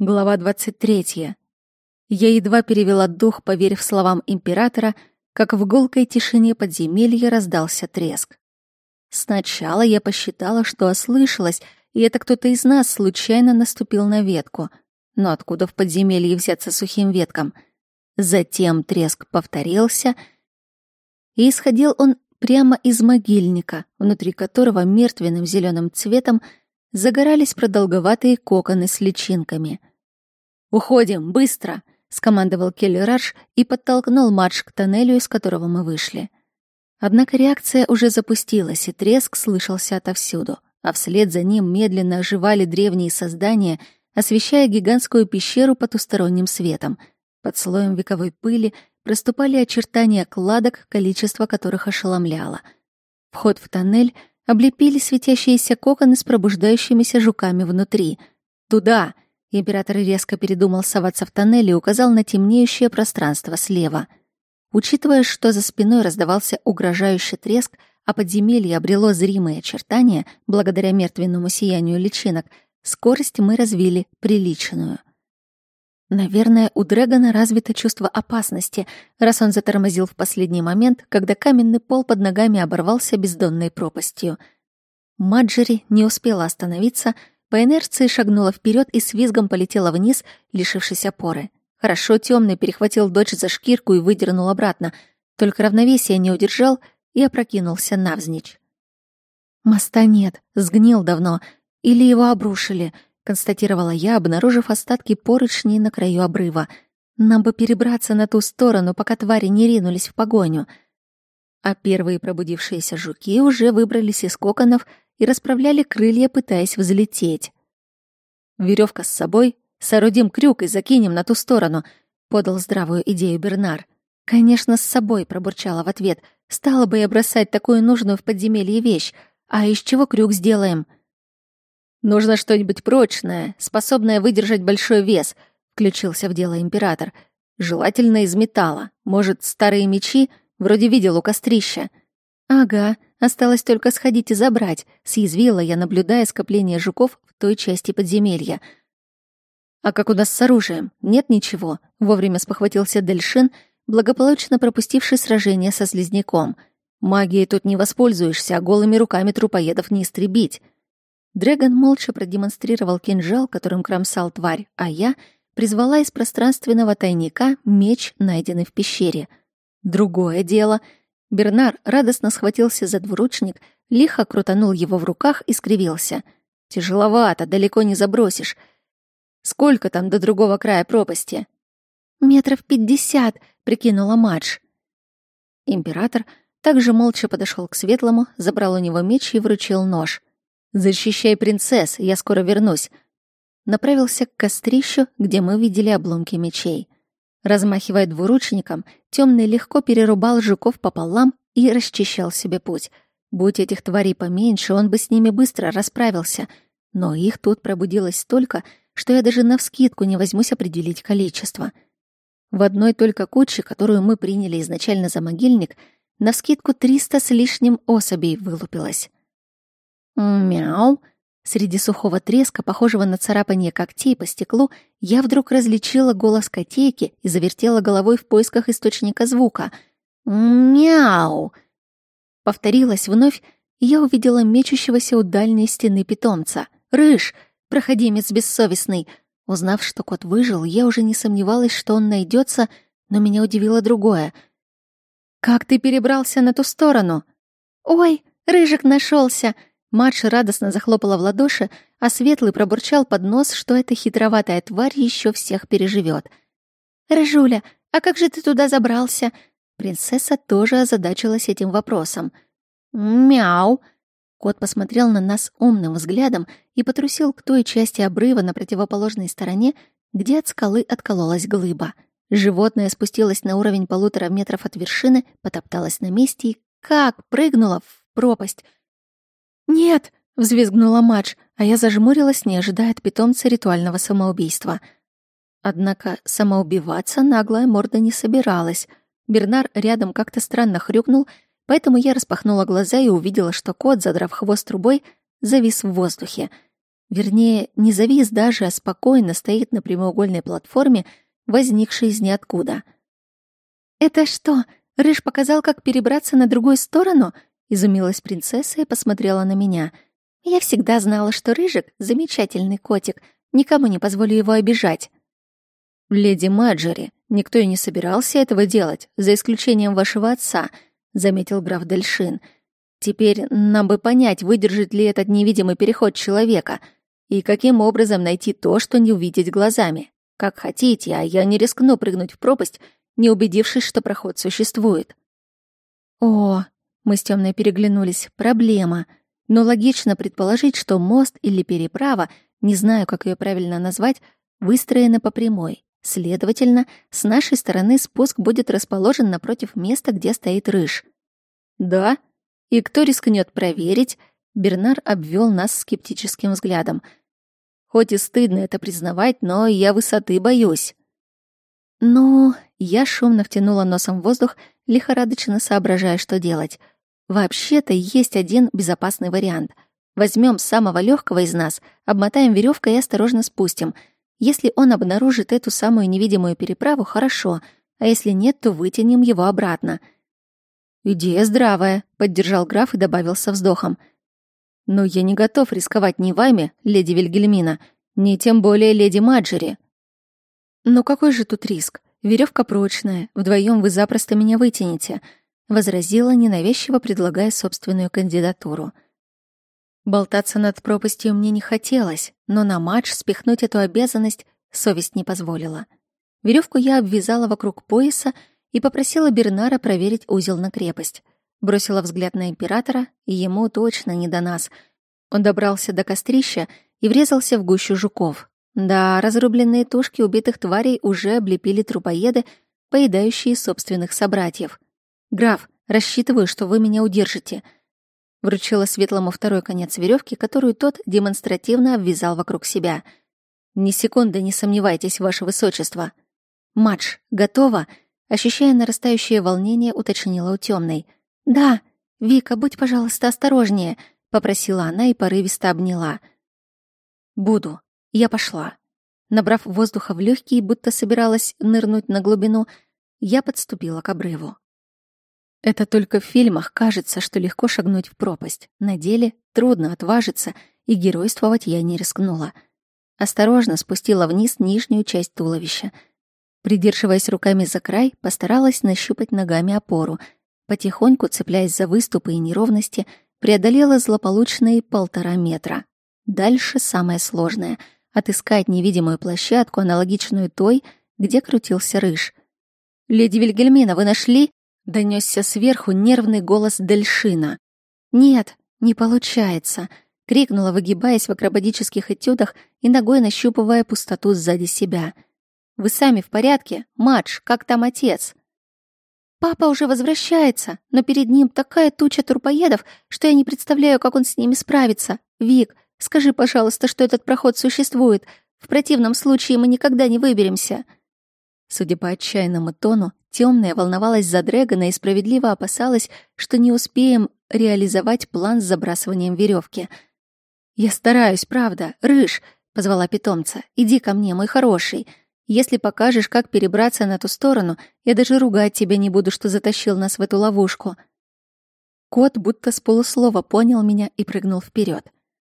Глава 23. Я едва перевела дух, поверив словам императора, как в гулкой тишине подземелья раздался треск. Сначала я посчитала, что ослышалась, и это кто-то из нас случайно наступил на ветку. Но откуда в подземелье взяться сухим веткам? Затем треск повторился, и исходил он прямо из могильника, внутри которого мертвенным зеленым цветом загорались продолговатые коконы с личинками — «Уходим, быстро!» — скомандовал Келли Раш и подтолкнул Мадж к тоннелю, из которого мы вышли. Однако реакция уже запустилась, и треск слышался отовсюду, а вслед за ним медленно оживали древние создания, освещая гигантскую пещеру потусторонним светом. Под слоем вековой пыли проступали очертания кладок, количество которых ошеломляло. Вход в тоннель облепили светящиеся коконы с пробуждающимися жуками внутри. «Туда!» Император резко передумал соваться в тоннель и указал на темнеющее пространство слева. Учитывая, что за спиной раздавался угрожающий треск, а подземелье обрело зримые очертания благодаря мертвенному сиянию личинок, скорость мы развили приличную. Наверное, у Дрэгона развито чувство опасности, раз он затормозил в последний момент, когда каменный пол под ногами оборвался бездонной пропастью. Маджери не успела остановиться — по инерции шагнула вперед и с визгом полетела вниз, лишившись опоры. Хорошо темный перехватил дочь за шкирку и выдернул обратно, только равновесие не удержал и опрокинулся навзничь. «Моста нет, сгнил давно, или его обрушили», — констатировала я, обнаружив остатки поручней на краю обрыва. «Нам бы перебраться на ту сторону, пока твари не ринулись в погоню». А первые пробудившиеся жуки уже выбрались из коконов и расправляли крылья, пытаясь взлететь. Веревка с собой, соорудим крюк и закинем на ту сторону, подал здравую идею Бернар. Конечно, с собой, пробурчала в ответ. Стало бы я бросать такую нужную в подземелье вещь. А из чего крюк сделаем? Нужно что-нибудь прочное, способное выдержать большой вес, включился в дело император. Желательно из металла. Может, старые мечи, вроде видел у кострища. Ага, Осталось только сходить и забрать, съязвила я, наблюдая скопление жуков в той части подземелья. А как у нас с оружием? Нет ничего. Вовремя спохватился Дельшин, благополучно пропустивший сражение со слизняком. Магией тут не воспользуешься, а голыми руками трупоедов не истребить. Дрэгон молча продемонстрировал кинжал, которым кромсал тварь, а я призвала из пространственного тайника меч, найденный в пещере. Другое дело — Бернар радостно схватился за двуручник, лихо крутанул его в руках и скривился. «Тяжеловато, далеко не забросишь. Сколько там до другого края пропасти?» «Метров пятьдесят», — прикинула Мадж. Император также молча подошел к Светлому, забрал у него меч и вручил нож. «Защищай принцесс, я скоро вернусь». Направился к кострищу, где мы видели обломки мечей. Размахивая двуручником, темный легко перерубал жуков пополам и расчищал себе путь. Будь этих тварей поменьше, он бы с ними быстро расправился. Но их тут пробудилось столько, что я даже навскидку не возьмусь определить количество. В одной только куче, которую мы приняли изначально за могильник, навскидку триста с лишним особей вылупилось. «Мяу!» Среди сухого треска, похожего на царапание когтей по стеклу, я вдруг различила голос котейки и завертела головой в поисках источника звука. «Мяу!» Повторилась вновь, и я увидела мечущегося у дальней стены питомца. «Рыж! Проходимец бессовестный!» Узнав, что кот выжил, я уже не сомневалась, что он найдется, но меня удивило другое. «Как ты перебрался на ту сторону?» «Ой, Рыжик нашелся! Мадж радостно захлопала в ладоши, а Светлый пробурчал под нос, что эта хитроватая тварь еще всех переживет. «Рыжуля, а как же ты туда забрался?» Принцесса тоже озадачилась этим вопросом. «Мяу!» Кот посмотрел на нас умным взглядом и потрусил к той части обрыва на противоположной стороне, где от скалы откололась глыба. Животное спустилось на уровень полутора метров от вершины, потопталось на месте и как прыгнуло в пропасть — «Нет!» — взвизгнула Мадж, а я зажмурилась, не ожидая от питомца ритуального самоубийства. Однако самоубиваться наглая морда не собиралась. Бернар рядом как-то странно хрюкнул, поэтому я распахнула глаза и увидела, что кот, задрав хвост трубой, завис в воздухе. Вернее, не завис даже, а спокойно стоит на прямоугольной платформе, возникшей из ниоткуда. «Это что, Рыж показал, как перебраться на другую сторону?» — изумилась принцесса и посмотрела на меня. «Я всегда знала, что Рыжик — замечательный котик. Никому не позволю его обижать». «Леди Маджери, никто и не собирался этого делать, за исключением вашего отца», — заметил граф Дельшин. «Теперь нам бы понять, выдержит ли этот невидимый переход человека — и каким образом найти то, что не увидеть глазами. Как хотите, а я не рискну прыгнуть в пропасть, не убедившись, что проход существует. О, мы с темной переглянулись. Проблема. Но логично предположить, что мост или переправа, не знаю, как ее правильно назвать, выстроена по прямой. Следовательно, с нашей стороны спуск будет расположен напротив места, где стоит рыж. Да? И кто рискнет проверить? Бернар обвел нас скептическим взглядом — Хоть и стыдно это признавать, но я высоты боюсь. Ну, я шумно втянула носом воздух, лихорадочно соображая, что делать. Вообще-то есть один безопасный вариант. Возьмем самого легкого из нас, обмотаем веревкой и осторожно спустим. Если он обнаружит эту самую невидимую переправу, хорошо, а если нет, то вытянем его обратно. «Идея здравая», — поддержал граф и добавил со вздохом. Но я не готов рисковать ни вами, леди Вильгельмина, ни тем более леди Маджери. Но какой же тут риск? Веревка прочная, вдвоем вы запросто меня вытянете, возразила ненавязчиво, предлагая собственную кандидатуру. Болтаться над пропастью мне не хотелось, но на матч спихнуть эту обязанность совесть не позволила. Веревку я обвязала вокруг пояса и попросила Бернара проверить узел на крепость. Бросила взгляд на императора, и ему точно не до нас. Он добрался до кострища и врезался в гущу жуков. Да, разрубленные тушки убитых тварей уже облепили трупоеды, поедающие собственных собратьев. «Граф, рассчитываю, что вы меня удержите», вручила Светлому второй конец веревки, которую тот демонстративно обвязал вокруг себя. «Ни секунды не сомневайтесь, ваше высочество». «Матч, готово?» Ощущая нарастающее волнение, уточнила у темной. «Да, Вика, будь, пожалуйста, осторожнее», — попросила она и порывисто обняла. «Буду. Я пошла». Набрав воздуха в легкие, будто собиралась нырнуть на глубину, я подступила к обрыву. Это только в фильмах кажется, что легко шагнуть в пропасть. На деле трудно отважиться, и геройствовать я не рискнула. Осторожно спустила вниз нижнюю часть туловища. Придерживаясь руками за край, постаралась нащупать ногами опору — Потихоньку, цепляясь за выступы и неровности, преодолела злополучные полтора метра. Дальше самое сложное — отыскать невидимую площадку, аналогичную той, где крутился рыж. «Леди Вильгельмина, вы нашли?» — донесся сверху нервный голос Дельшина. «Нет, не получается», — крикнула, выгибаясь в акробатических этюдах и ногой нащупывая пустоту сзади себя. «Вы сами в порядке? Матч, как там отец?» Папа уже возвращается, но перед ним такая туча трупоедов, что я не представляю, как он с ними справится. Вик, скажи, пожалуйста, что этот проход существует. В противном случае мы никогда не выберемся. Судя по отчаянному тону, темная волновалась за Дрэгона и справедливо опасалась, что не успеем реализовать план с забрасыванием веревки. «Я стараюсь, правда. Рыж!» — позвала питомца. «Иди ко мне, мой хороший!» Если покажешь, как перебраться на ту сторону, я даже ругать тебя не буду, что затащил нас в эту ловушку». Кот будто с полуслова понял меня и прыгнул вперед.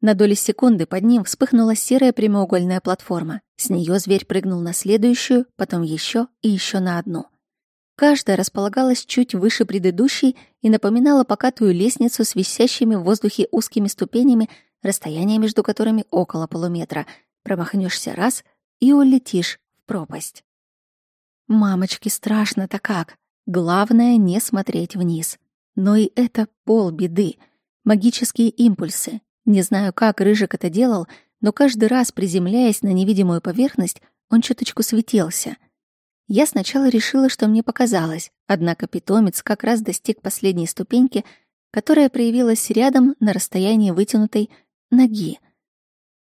На доли секунды под ним вспыхнула серая прямоугольная платформа. С нее зверь прыгнул на следующую, потом еще и еще на одну. Каждая располагалась чуть выше предыдущей и напоминала покатую лестницу с висящими в воздухе узкими ступенями, расстояние между которыми около полуметра. Промахнешься раз — и улетишь пропасть. Мамочки, страшно-то как. Главное — не смотреть вниз. Но и это полбеды. Магические импульсы. Не знаю, как Рыжик это делал, но каждый раз, приземляясь на невидимую поверхность, он чуточку светился. Я сначала решила, что мне показалось, однако питомец как раз достиг последней ступеньки, которая проявилась рядом на расстоянии вытянутой ноги.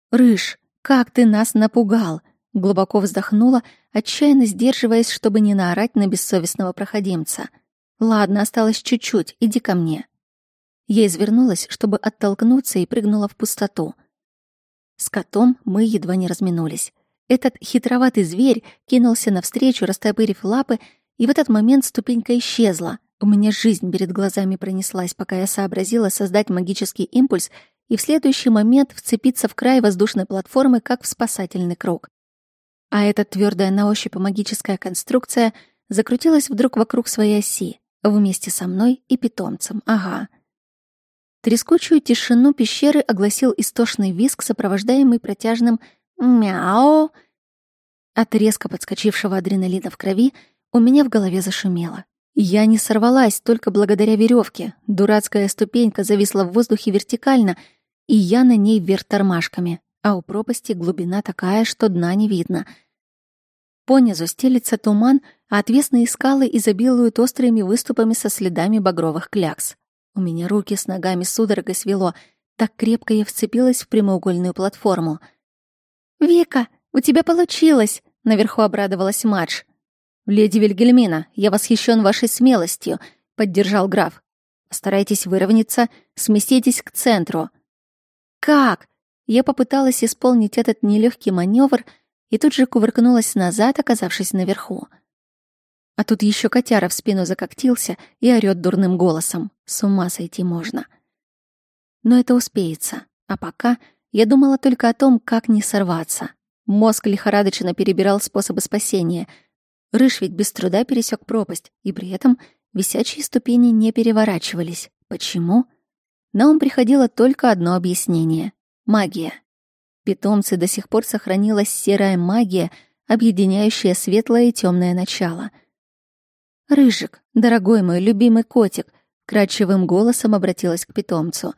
«Рыж, как ты нас напугал!» Глубоко вздохнула, отчаянно сдерживаясь, чтобы не наорать на бессовестного проходимца. «Ладно, осталось чуть-чуть, иди ко мне». Я извернулась, чтобы оттолкнуться, и прыгнула в пустоту. С котом мы едва не разминулись. Этот хитроватый зверь кинулся навстречу, растопырив лапы, и в этот момент ступенька исчезла. У меня жизнь перед глазами пронеслась, пока я сообразила создать магический импульс и в следующий момент вцепиться в край воздушной платформы, как в спасательный круг. А эта твердая на ощупь магическая конструкция закрутилась вдруг вокруг своей оси, вместе со мной и питомцем. Ага. Трескучую тишину пещеры огласил истошный визг, сопровождаемый протяжным «мяу». От резко подскочившего адреналина в крови у меня в голове зашумело. Я не сорвалась только благодаря веревке. Дурацкая ступенька зависла в воздухе вертикально, и я на ней вверх тормашками, а у пропасти глубина такая, что дна не видно. Понизу стелится туман, а отвесные скалы изобилуют острыми выступами со следами багровых клякс. У меня руки с ногами судорогой свело, так крепко я вцепилась в прямоугольную платформу. «Вика, у тебя получилось!» — наверху обрадовалась Мадж. «Леди Вильгельмина, я восхищен вашей смелостью», — поддержал граф. «Постарайтесь выровняться, сместитесь к центру». «Как?» Я попыталась исполнить этот нелегкий маневр и тут же кувыркнулась назад, оказавшись наверху. А тут еще котяра в спину закоктился и орёт дурным голосом. С ума сойти можно. Но это успеется. А пока я думала только о том, как не сорваться. Мозг лихорадочно перебирал способы спасения. Рыж ведь без труда пересек пропасть, и при этом висячие ступени не переворачивались. Почему? На ум приходило только одно объяснение — магия. Питомцы до сих пор сохранилась серая магия, объединяющая светлое и темное начало — «Рыжик, дорогой мой любимый котик», — кратчевым голосом обратилась к питомцу.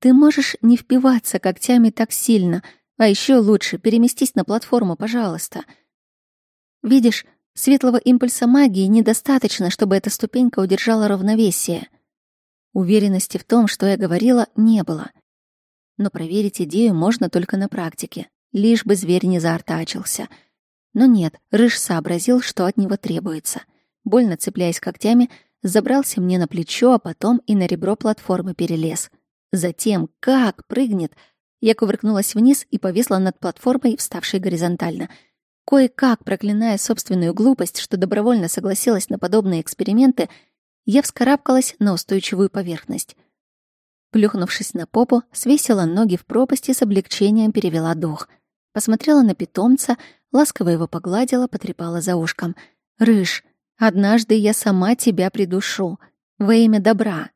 «Ты можешь не впиваться когтями так сильно, а еще лучше переместись на платформу, пожалуйста. Видишь, светлого импульса магии недостаточно, чтобы эта ступенька удержала равновесие». Уверенности в том, что я говорила, не было. Но проверить идею можно только на практике, лишь бы зверь не заортачился. Но нет, Рыж сообразил, что от него требуется — больно цепляясь когтями, забрался мне на плечо, а потом и на ребро платформы перелез. Затем, как прыгнет, я кувыркнулась вниз и повисла над платформой, вставшей горизонтально. Кое-как, проклиная собственную глупость, что добровольно согласилась на подобные эксперименты, я вскарабкалась на устойчивую поверхность. Плюхнувшись на попу, свесила ноги в пропасти с облегчением перевела дух. Посмотрела на питомца, ласково его погладила, потрепала за ушком. «Рыж, Однажды я сама тебя придушу. Во имя добра.